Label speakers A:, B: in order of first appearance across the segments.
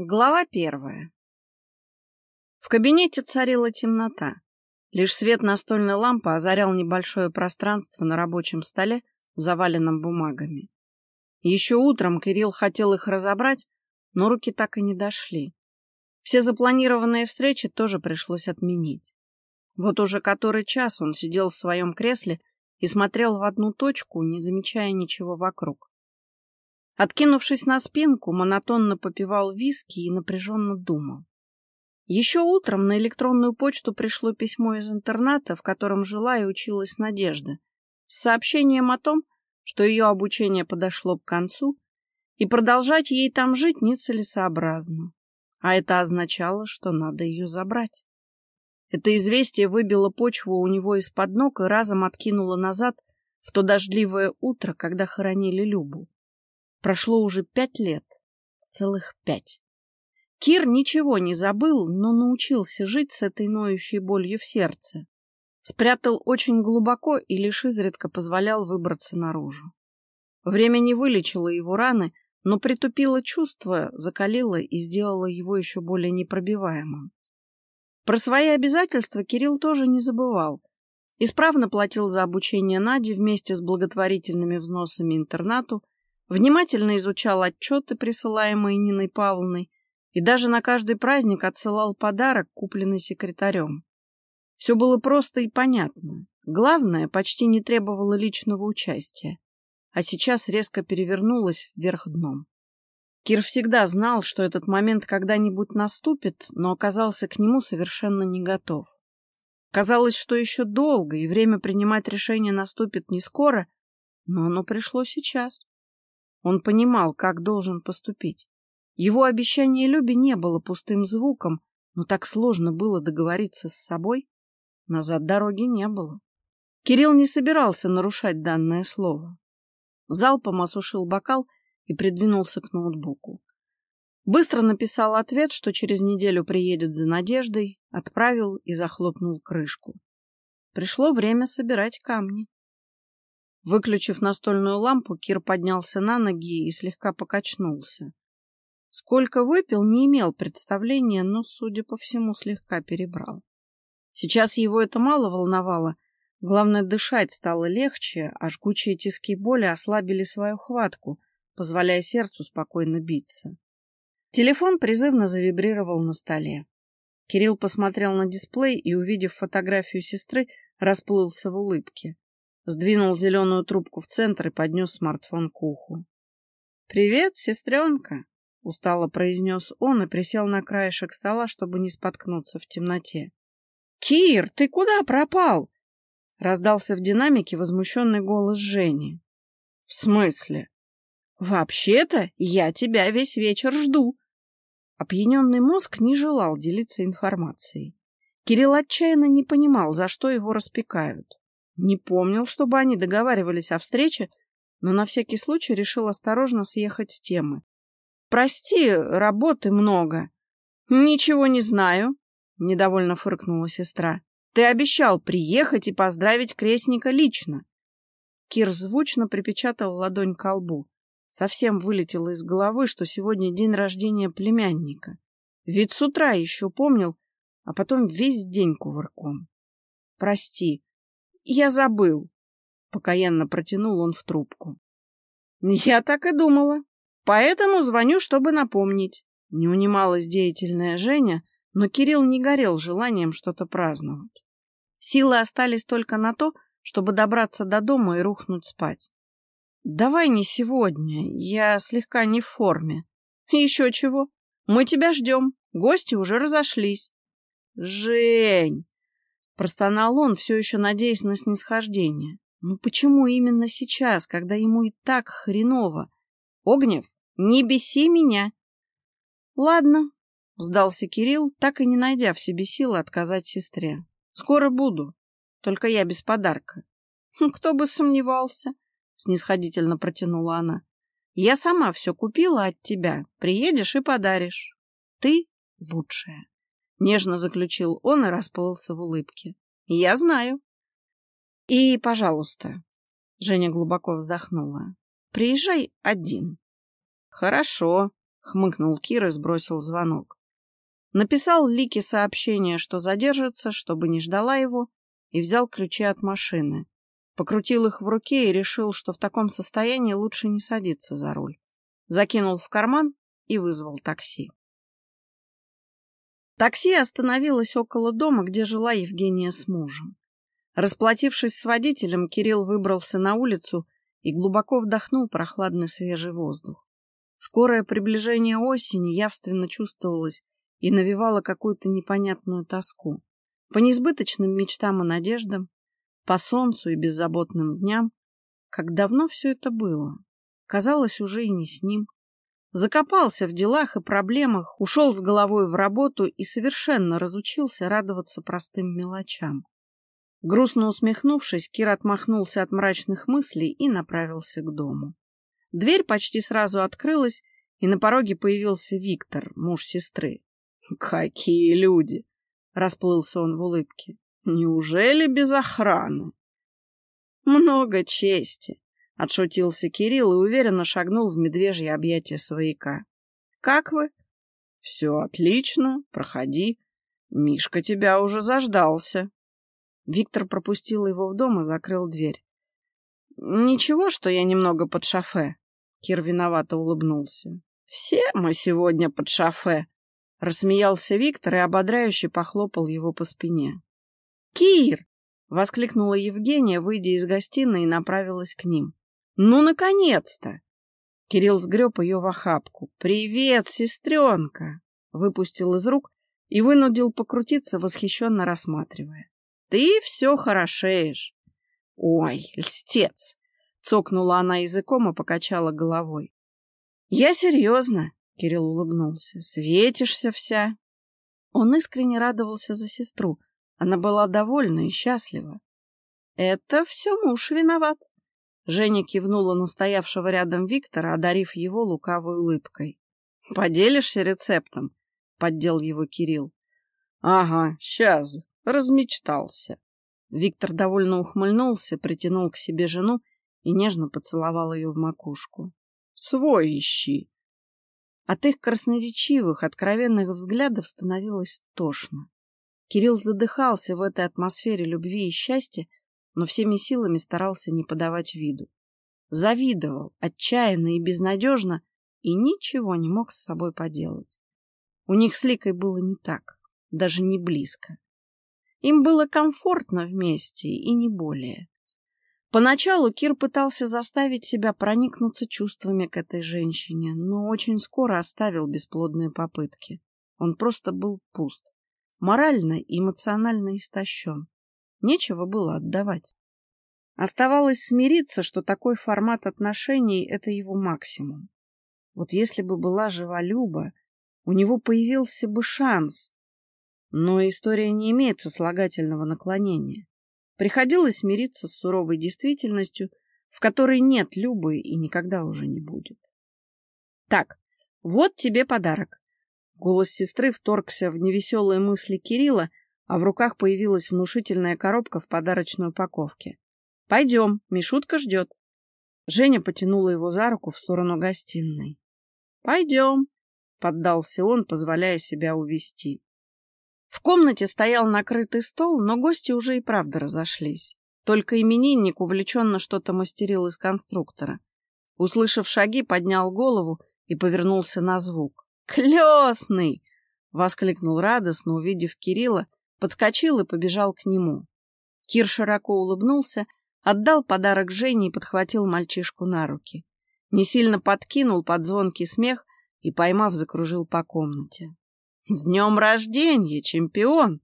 A: Глава первая. В кабинете царила темнота. Лишь свет настольной лампы озарял небольшое пространство на рабочем столе, заваленном бумагами. Еще утром Кирилл хотел их разобрать, но руки так и не дошли. Все запланированные встречи тоже пришлось отменить. Вот уже который час он сидел в своем кресле и смотрел в одну точку, не замечая ничего вокруг. Откинувшись на спинку, монотонно попивал виски и напряженно думал. Еще утром на электронную почту пришло письмо из интерната, в котором жила и училась Надежда, с сообщением о том, что ее обучение подошло к концу, и продолжать ей там жить нецелесообразно. А это означало, что надо ее забрать. Это известие выбило почву у него из-под ног и разом откинуло назад в то дождливое утро, когда хоронили Любу. Прошло уже пять лет. Целых пять. Кир ничего не забыл, но научился жить с этой ноющей болью в сердце. Спрятал очень глубоко и лишь изредка позволял выбраться наружу. Время не вылечило его раны, но притупило чувство, закалило и сделало его еще более непробиваемым. Про свои обязательства Кирилл тоже не забывал. Исправно платил за обучение Нади вместе с благотворительными взносами интернату, внимательно изучал отчеты, присылаемые Ниной Павловной, и даже на каждый праздник отсылал подарок, купленный секретарем. Все было просто и понятно. Главное, почти не требовало личного участия, а сейчас резко перевернулось вверх дном. Кир всегда знал, что этот момент когда-нибудь наступит, но оказался к нему совершенно не готов. Казалось, что еще долго, и время принимать решение наступит не скоро, но оно пришло сейчас. Он понимал, как должен поступить. Его обещание Любе не было пустым звуком, но так сложно было договориться с собой. Назад дороги не было. Кирилл не собирался нарушать данное слово. Залпом осушил бокал и придвинулся к ноутбуку. Быстро написал ответ, что через неделю приедет за Надеждой, отправил и захлопнул крышку. Пришло время собирать камни. Выключив настольную лампу, Кир поднялся на ноги и слегка покачнулся. Сколько выпил, не имел представления, но, судя по всему, слегка перебрал. Сейчас его это мало волновало. Главное, дышать стало легче, а жгучие тиски боли ослабили свою хватку, позволяя сердцу спокойно биться. Телефон призывно завибрировал на столе. Кирилл посмотрел на дисплей и, увидев фотографию сестры, расплылся в улыбке сдвинул зеленую трубку в центр и поднес смартфон к уху. «Привет, сестренка!» — устало произнес он и присел на краешек стола, чтобы не споткнуться в темноте. «Кир, ты куда пропал?» — раздался в динамике возмущенный голос Жени. «В смысле?» «Вообще-то я тебя весь вечер жду». Опьяненный мозг не желал делиться информацией. Кирилл отчаянно не понимал, за что его распекают. Не помнил, чтобы они договаривались о встрече, но на всякий случай решил осторожно съехать с темы. «Прости, работы много». «Ничего не знаю», — недовольно фыркнула сестра. «Ты обещал приехать и поздравить крестника лично». Кир звучно припечатал ладонь к лбу. Совсем вылетело из головы, что сегодня день рождения племянника. Ведь с утра еще помнил, а потом весь день кувырком. «Прости», я забыл. Покаянно протянул он в трубку. Я так и думала. Поэтому звоню, чтобы напомнить. Не унималась деятельная Женя, но Кирилл не горел желанием что-то праздновать. Силы остались только на то, чтобы добраться до дома и рухнуть спать. «Давай не сегодня, я слегка не в форме». «Еще чего? Мы тебя ждем, гости уже разошлись». «Жень!» Простонал он, все еще надеясь на снисхождение. Ну почему именно сейчас, когда ему и так хреново? Огнев, не беси меня. Ладно, сдался Кирилл, так и не найдя в себе силы отказать сестре. Скоро буду, только я без подарка. «Хм, кто бы сомневался, снисходительно протянула она. Я сама все купила от тебя. Приедешь и подаришь. Ты лучшая. Нежно заключил он и расплылся в улыбке. Я знаю. И, пожалуйста, Женя глубоко вздохнула. Приезжай один. Хорошо, хмыкнул Кир и сбросил звонок. Написал Лике сообщение, что задержится, чтобы не ждала его, и взял ключи от машины. Покрутил их в руке и решил, что в таком состоянии лучше не садиться за руль. Закинул в карман и вызвал такси. Такси остановилось около дома, где жила Евгения с мужем. Расплатившись с водителем, Кирилл выбрался на улицу и глубоко вдохнул прохладный свежий воздух. Скорое приближение осени явственно чувствовалось и навевало какую-то непонятную тоску. По несбыточным мечтам и надеждам, по солнцу и беззаботным дням, как давно все это было. Казалось, уже и не с ним. Закопался в делах и проблемах, ушел с головой в работу и совершенно разучился радоваться простым мелочам. Грустно усмехнувшись, Кир отмахнулся от мрачных мыслей и направился к дому. Дверь почти сразу открылась, и на пороге появился Виктор, муж сестры. «Какие люди!» — расплылся он в улыбке. «Неужели без охраны?» «Много чести!» — отшутился Кирилл и уверенно шагнул в медвежье объятия свояка. «Как вы?» «Все отлично, проходи. Мишка тебя уже заждался». Виктор пропустил его в дом и закрыл дверь. «Ничего, что я немного под шофе?» Кир виновато улыбнулся. «Все мы сегодня под шофе!» Рассмеялся Виктор и ободряюще похлопал его по спине. «Кир!» — воскликнула Евгения, выйдя из гостиной и направилась к ним. «Ну, наконец-то!» Кирилл сгреб ее в охапку. «Привет, сестренка!» Выпустил из рук и вынудил покрутиться, восхищенно рассматривая. «Ты все хорошеешь!» «Ой, льстец!» — цокнула она языком и покачала головой. «Я серьезно!» — Кирилл улыбнулся. «Светишься вся!» Он искренне радовался за сестру. Она была довольна и счастлива. «Это все муж виноват!» Женя кивнула на стоявшего рядом Виктора, одарив его лукавой улыбкой. «Поделишься рецептом?» — поддел его Кирилл. «Ага, сейчас, размечтался». Виктор довольно ухмыльнулся, притянул к себе жену и нежно поцеловал ее в макушку. «Свой ищи!» От их красноречивых, откровенных взглядов становилось тошно. Кирилл задыхался в этой атмосфере любви и счастья, но всеми силами старался не подавать виду. Завидовал, отчаянно и безнадежно, и ничего не мог с собой поделать. У них с Ликой было не так, даже не близко. Им было комфортно вместе и не более. Поначалу Кир пытался заставить себя проникнуться чувствами к этой женщине, но очень скоро оставил бесплодные попытки. Он просто был пуст, морально и эмоционально истощен. Нечего было отдавать. Оставалось смириться, что такой формат отношений — это его максимум. Вот если бы была жива Люба, у него появился бы шанс, но история не имеет сослагательного наклонения. Приходилось смириться с суровой действительностью, в которой нет Любы и никогда уже не будет. Так, вот тебе подарок. Голос сестры вторгся в невеселые мысли Кирилла, а в руках появилась внушительная коробка в подарочной упаковке. Пойдем, Мишутка ждет. Женя потянула его за руку в сторону гостиной. Пойдем, поддался он, позволяя себя увести. В комнате стоял накрытый стол, но гости уже и правда разошлись. Только именинник увлеченно что-то мастерил из конструктора. Услышав шаги, поднял голову и повернулся на звук. «Клёсный!» — воскликнул радостно, увидев Кирилла, подскочил и побежал к нему. Кир широко улыбнулся, отдал подарок Жене и подхватил мальчишку на руки. Не сильно подкинул под звонкий смех и, поймав, закружил по комнате. «С днем рождения, чемпион!»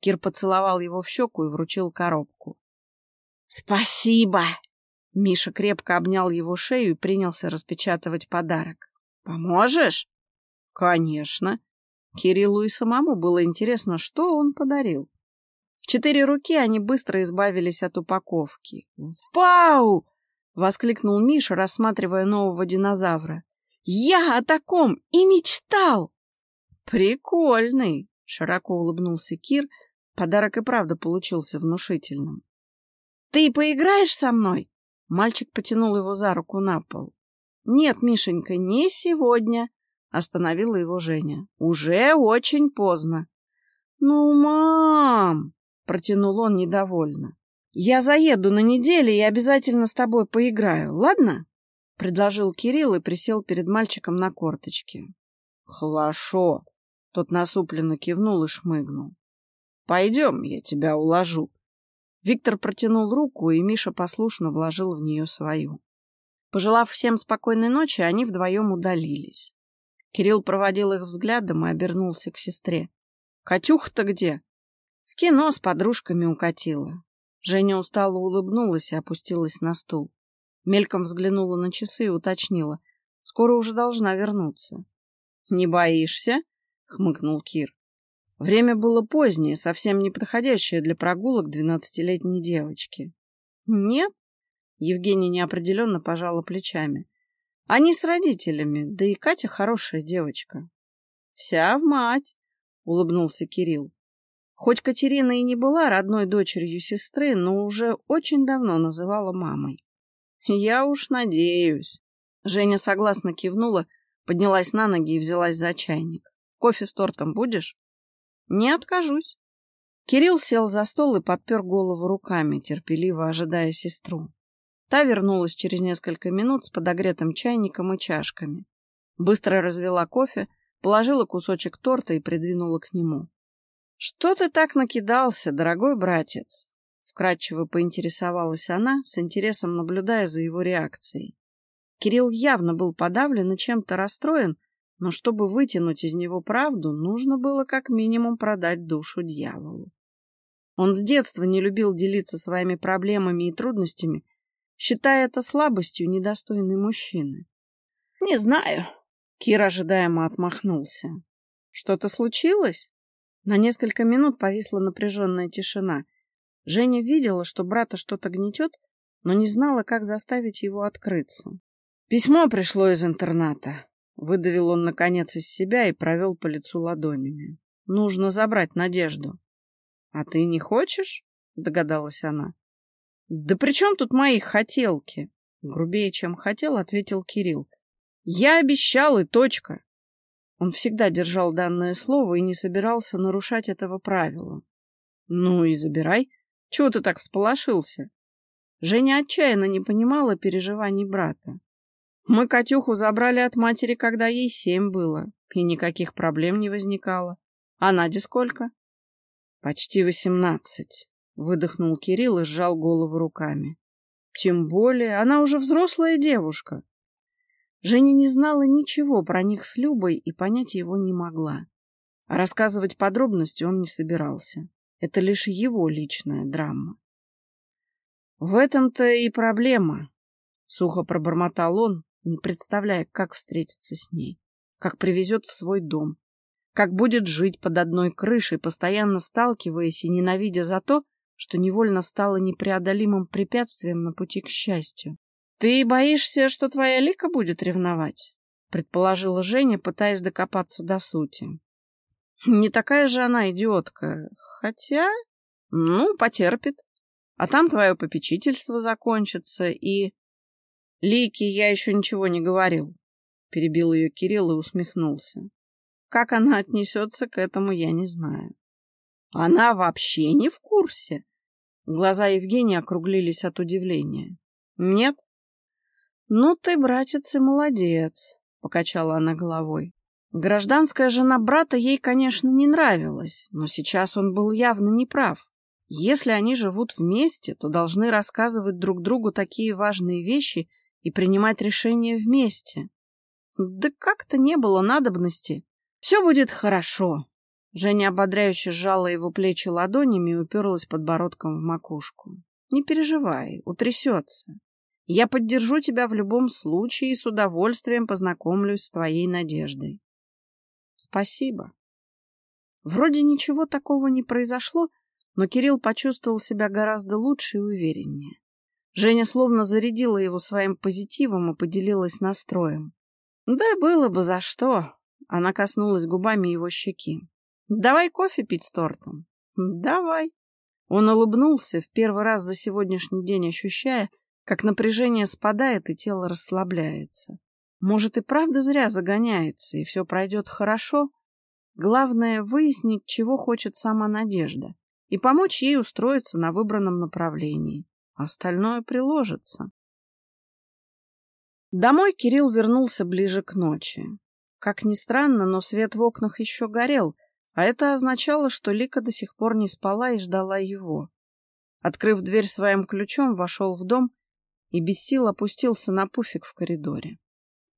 A: Кир поцеловал его в щеку и вручил коробку. «Спасибо!» Миша крепко обнял его шею и принялся распечатывать подарок. «Поможешь?» «Конечно!» Кириллу и самому было интересно, что он подарил. В четыре руки они быстро избавились от упаковки. «Вау!» — воскликнул Миша, рассматривая нового динозавра. «Я о таком и мечтал!» «Прикольный!» — широко улыбнулся Кир. Подарок и правда получился внушительным. «Ты поиграешь со мной?» Мальчик потянул его за руку на пол. «Нет, Мишенька, не сегодня!» — Остановила его Женя. Уже очень поздно. Ну, мам, протянул он недовольно. Я заеду на неделю и обязательно с тобой поиграю, ладно? Предложил Кирилл и присел перед мальчиком на корточки. Хорошо. Тот насупленно кивнул и шмыгнул. Пойдем, я тебя уложу. Виктор протянул руку, и Миша послушно вложил в нее свою. Пожелав всем спокойной ночи, они вдвоем удалились. Кирилл проводил их взглядом и обернулся к сестре. — Катюха-то где? — В кино с подружками укатила. Женя устало улыбнулась и опустилась на стул. Мельком взглянула на часы и уточнила. — Скоро уже должна вернуться. — Не боишься? — хмыкнул Кир. Время было позднее, совсем не подходящее для прогулок двенадцатилетней девочки. — Нет, Евгения неопределенно пожала плечами. Они с родителями, да и Катя хорошая девочка. Вся в мать, улыбнулся Кирилл. Хоть Катерина и не была родной дочерью сестры, но уже очень давно называла мамой. Я уж надеюсь. Женя согласно кивнула, поднялась на ноги и взялась за чайник. Кофе с тортом будешь? Не откажусь. Кирилл сел за стол и подпер голову руками, терпеливо ожидая сестру. Та вернулась через несколько минут с подогретым чайником и чашками. Быстро развела кофе, положила кусочек торта и придвинула к нему. — Что ты так накидался, дорогой братец? — вкратчиво поинтересовалась она, с интересом наблюдая за его реакцией. Кирилл явно был подавлен и чем-то расстроен, но чтобы вытянуть из него правду, нужно было как минимум продать душу дьяволу. Он с детства не любил делиться своими проблемами и трудностями считая это слабостью недостойной мужчины. — Не знаю. Кир ожидаемо отмахнулся. — Что-то случилось? На несколько минут повисла напряженная тишина. Женя видела, что брата что-то гнетет, но не знала, как заставить его открыться. Письмо пришло из интерната. Выдавил он, наконец, из себя и провел по лицу ладонями. Нужно забрать Надежду. — А ты не хочешь? — догадалась она. Да при чем тут мои хотелки? Грубее, чем хотел, ответил Кирилл. Я обещал и точка. Он всегда держал данное слово и не собирался нарушать этого правила. Ну и забирай. Чего ты так всполошился? Женя отчаянно не понимала переживаний брата. Мы Катюху забрали от матери, когда ей семь было, и никаких проблем не возникало. А Наде сколько? Почти восемнадцать. Выдохнул Кирилл и сжал голову руками. Тем более, она уже взрослая девушка. Женя не знала ничего про них с Любой и понять его не могла. А рассказывать подробности он не собирался. Это лишь его личная драма. В этом-то и проблема, — сухо пробормотал он, не представляя, как встретиться с ней, как привезет в свой дом, как будет жить под одной крышей, постоянно сталкиваясь и ненавидя за то, что невольно стало непреодолимым препятствием на пути к счастью. — Ты боишься, что твоя Лика будет ревновать? — предположила Женя, пытаясь докопаться до сути. — Не такая же она идиотка. Хотя... Ну, потерпит. А там твое попечительство закончится, и... — Лике я еще ничего не говорил, — перебил ее Кирилл и усмехнулся. Как она отнесется к этому, я не знаю. Она вообще не в курсе. Глаза Евгения округлились от удивления. Нет? Ну ты, братец, и молодец, покачала она головой. Гражданская жена брата ей, конечно, не нравилась, но сейчас он был явно неправ. Если они живут вместе, то должны рассказывать друг другу такие важные вещи и принимать решения вместе. Да как-то не было надобности. Все будет хорошо, Женя ободряюще сжала его плечи ладонями и уперлась подбородком в макушку. — Не переживай, утрясется. Я поддержу тебя в любом случае и с удовольствием познакомлюсь с твоей надеждой. — Спасибо. Вроде ничего такого не произошло, но Кирилл почувствовал себя гораздо лучше и увереннее. Женя словно зарядила его своим позитивом и поделилась настроем. — Да было бы за что! Она коснулась губами его щеки. Давай кофе пить с тортом. Давай. Он улыбнулся, в первый раз за сегодняшний день ощущая, как напряжение спадает и тело расслабляется. Может, и правда зря загоняется, и все пройдет хорошо? Главное — выяснить, чего хочет сама Надежда, и помочь ей устроиться на выбранном направлении. Остальное приложится. Домой Кирилл вернулся ближе к ночи. Как ни странно, но свет в окнах еще горел, а это означало, что Лика до сих пор не спала и ждала его. Открыв дверь своим ключом, вошел в дом и без сил опустился на пуфик в коридоре.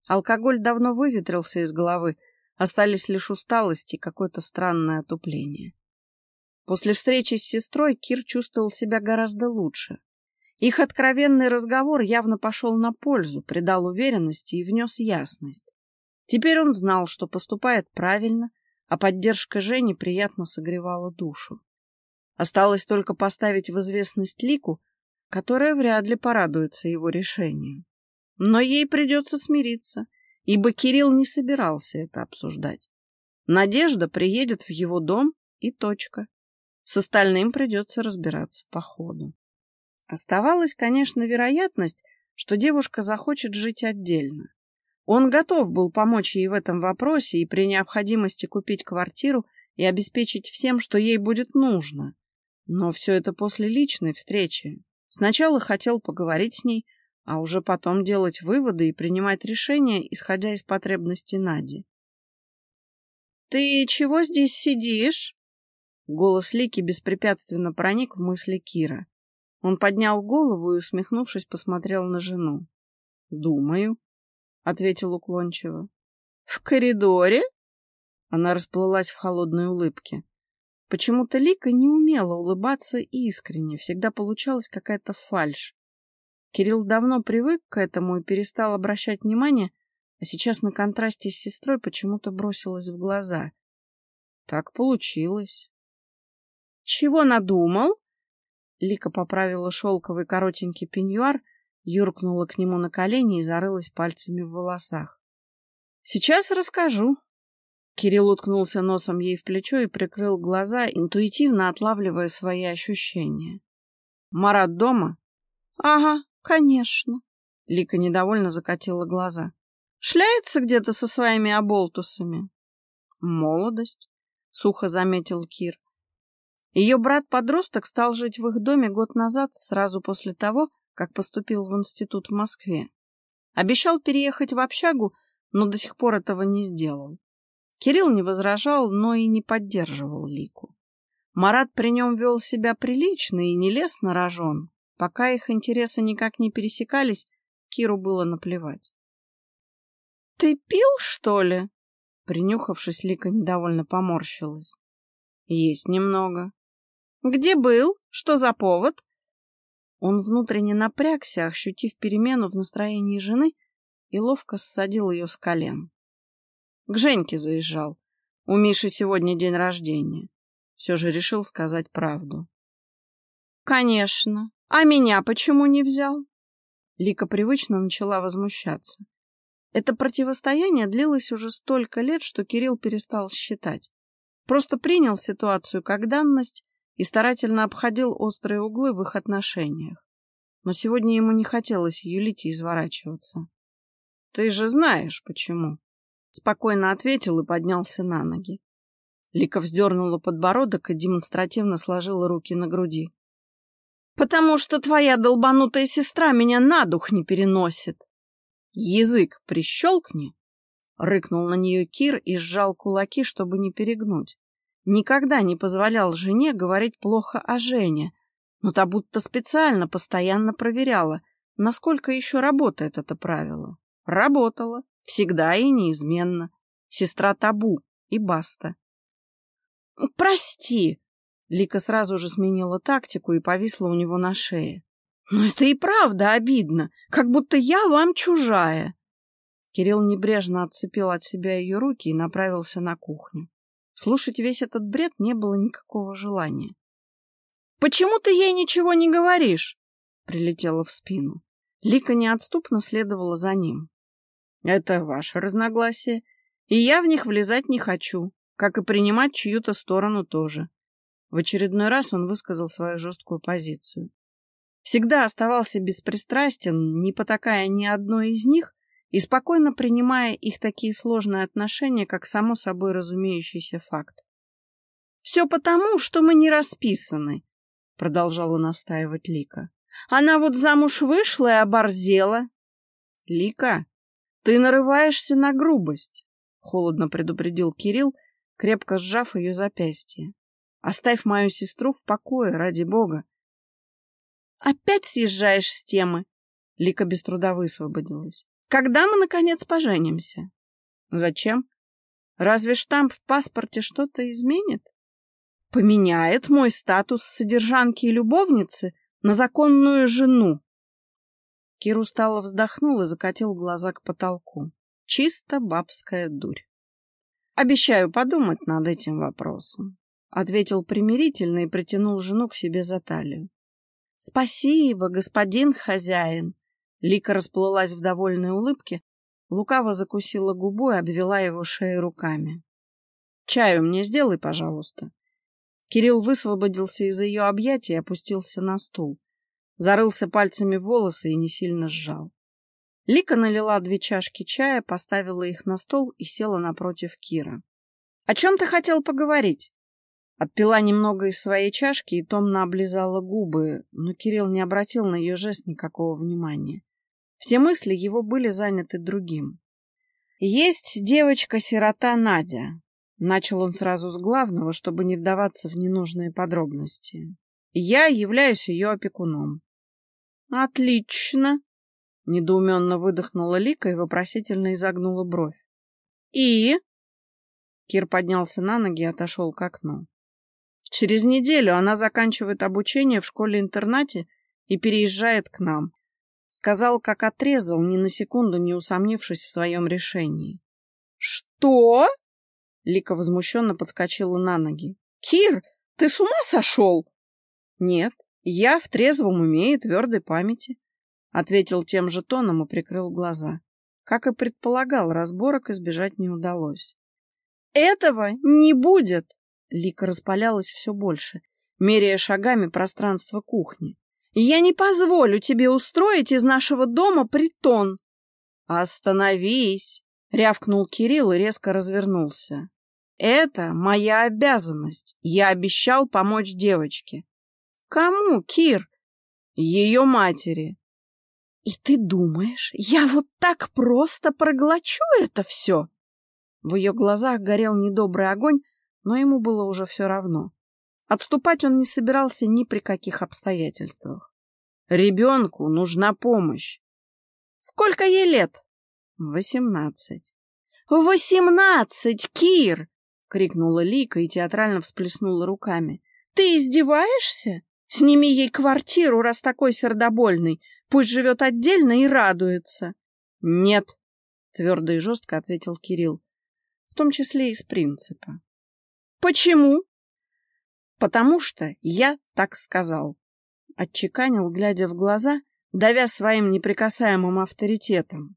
A: Алкоголь давно выветрился из головы, остались лишь усталость и какое-то странное отупление. После встречи с сестрой Кир чувствовал себя гораздо лучше. Их откровенный разговор явно пошел на пользу, придал уверенности и внес ясность. Теперь он знал, что поступает правильно, а поддержка Жени приятно согревала душу. Осталось только поставить в известность Лику, которая вряд ли порадуется его решению. Но ей придется смириться, ибо Кирилл не собирался это обсуждать. Надежда приедет в его дом и точка. С остальным придется разбираться по ходу. Оставалась, конечно, вероятность, что девушка захочет жить отдельно. Он готов был помочь ей в этом вопросе и при необходимости купить квартиру и обеспечить всем, что ей будет нужно. Но все это после личной встречи. Сначала хотел поговорить с ней, а уже потом делать выводы и принимать решения, исходя из потребностей Нади. «Ты чего здесь сидишь?» Голос Лики беспрепятственно проник в мысли Кира. Он поднял голову и, усмехнувшись, посмотрел на жену. «Думаю», — ответил уклончиво. «В коридоре?» Она расплылась в холодной улыбке. Почему-то Лика не умела улыбаться искренне, всегда получалась какая-то фальшь. Кирилл давно привык к этому и перестал обращать внимание, а сейчас на контрасте с сестрой почему-то бросилось в глаза. Так получилось. — Чего надумал? Лика поправила шелковый коротенький пеньюар, юркнула к нему на колени и зарылась пальцами в волосах. — Сейчас расскажу, Кирилл уткнулся носом ей в плечо и прикрыл глаза, интуитивно отлавливая свои ощущения. «Марат дома?» «Ага, конечно». Лика недовольно закатила глаза. «Шляется где-то со своими оболтусами?» «Молодость», — сухо заметил Кир. Ее брат-подросток стал жить в их доме год назад, сразу после того, как поступил в институт в Москве. Обещал переехать в общагу, но до сих пор этого не сделал. Кирилл не возражал, но и не поддерживал Лику. Марат при нем вел себя прилично и не лез на рожон. Пока их интересы никак не пересекались, Киру было наплевать. — Ты пил, что ли? Принюхавшись, Лика недовольно поморщилась. — Есть немного. — Где был? Что за повод? Он внутренне напрягся, ощутив перемену в настроении жены, и ловко ссадил ее с колен. К Женьке заезжал. У Миши сегодня день рождения. Все же решил сказать правду. Конечно. А меня почему не взял? Лика привычно начала возмущаться. Это противостояние длилось уже столько лет, что Кирилл перестал считать. Просто принял ситуацию как данность и старательно обходил острые углы в их отношениях. Но сегодня ему не хотелось юлить и изворачиваться. Ты же знаешь, почему. Спокойно ответил и поднялся на ноги. Лика вздернула подбородок и демонстративно сложила руки на груди. «Потому что твоя долбанутая сестра меня на дух не переносит!» «Язык прищелкни!» — рыкнул на нее Кир и сжал кулаки, чтобы не перегнуть. Никогда не позволял жене говорить плохо о Жене, но та будто специально постоянно проверяла, насколько еще работает это правило. Работало. Всегда и неизменно. Сестра табу и баста. «Прости!» Лика сразу же сменила тактику и повисла у него на шее. «Но это и правда обидно, как будто я вам чужая!» Кирилл небрежно отцепил от себя ее руки и направился на кухню. Слушать весь этот бред не было никакого желания. «Почему ты ей ничего не говоришь?» — прилетела в спину. Лика неотступно следовала за ним. Это ваше разногласие, и я в них влезать не хочу, как и принимать чью-то сторону тоже. В очередной раз он высказал свою жесткую позицию. Всегда оставался беспристрастен, не потакая ни одной из них, и спокойно принимая их такие сложные отношения, как само собой разумеющийся факт. «Все потому, что мы не расписаны», — продолжала настаивать Лика. «Она вот замуж вышла и оборзела». «Лика, ты нарываешься на грубость», — холодно предупредил Кирилл, крепко сжав ее запястье. «Оставь мою сестру в покое, ради бога». «Опять съезжаешь с темы?» Лика без труда высвободилась. «Когда мы, наконец, поженимся?» «Зачем? Разве штамп в паспорте что-то изменит?» «Поменяет мой статус содержанки и любовницы на законную жену». Кир устало вздохнул и закатил глаза к потолку. Чисто бабская дурь. «Обещаю подумать над этим вопросом», — ответил примирительно и притянул жену к себе за талию. «Спасибо, господин хозяин!» Лика расплылась в довольной улыбке, лукаво закусила губу и обвела его шею руками. «Чаю мне сделай, пожалуйста». Кирилл высвободился из ее объятий и опустился на стул. Зарылся пальцами в волосы и не сильно сжал. Лика налила две чашки чая, поставила их на стол и села напротив Кира. — О чем ты хотел поговорить? Отпила немного из своей чашки и томно облизала губы, но Кирилл не обратил на ее жест никакого внимания. Все мысли его были заняты другим. «Есть девочка-сирота Надя», — начал он сразу с главного, чтобы не вдаваться в ненужные подробности. «Я являюсь ее опекуном». «Отлично», Недоуменно выдохнула Лика и вопросительно изогнула бровь. «И?» Кир поднялся на ноги и отошел к окну. «Через неделю она заканчивает обучение в школе-интернате и переезжает к нам», — сказал, как отрезал, ни на секунду не усомнившись в своем решении. «Что?» Лика возмущенно подскочила на ноги. «Кир, ты с ума сошел?» «Нет, я в трезвом уме и твердой памяти. Ответил тем же тоном и прикрыл глаза. Как и предполагал, разборок избежать не удалось. «Этого не будет!» Лика распалялась все больше, меряя шагами пространство кухни. «Я не позволю тебе устроить из нашего дома притон!» «Остановись!» — рявкнул Кирилл и резко развернулся. «Это моя обязанность. Я обещал помочь девочке». «Кому, Кир?» «Ее матери. «И ты думаешь, я вот так просто проглочу это все?» В ее глазах горел недобрый огонь, но ему было уже все равно. Отступать он не собирался ни при каких обстоятельствах. «Ребенку нужна помощь». «Сколько ей лет?» «Восемнадцать». «Восемнадцать, Кир!» — крикнула Лика и театрально всплеснула руками. «Ты издеваешься? Сними ей квартиру, раз такой сердобольный. Пусть живет отдельно и радуется. — Нет, — твердо и жестко ответил Кирилл, в том числе из принципа. — Почему? — Потому что я так сказал, — отчеканил, глядя в глаза, давя своим неприкасаемым авторитетом.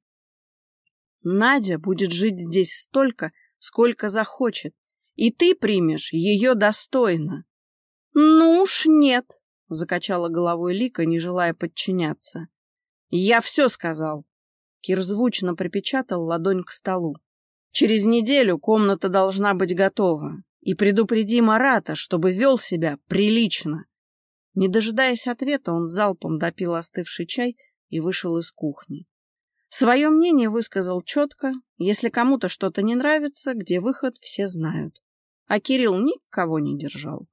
A: Надя будет жить здесь столько, сколько захочет, и ты примешь ее достойно. — Ну уж нет, — закачала головой Лика, не желая подчиняться. «Я все сказал!» Кир звучно припечатал ладонь к столу. «Через неделю комната должна быть готова. И предупреди Марата, чтобы вел себя прилично!» Не дожидаясь ответа, он залпом допил остывший чай и вышел из кухни. Свое мнение высказал четко. Если кому-то что-то не нравится, где выход, все знают. А Кирилл никого не держал.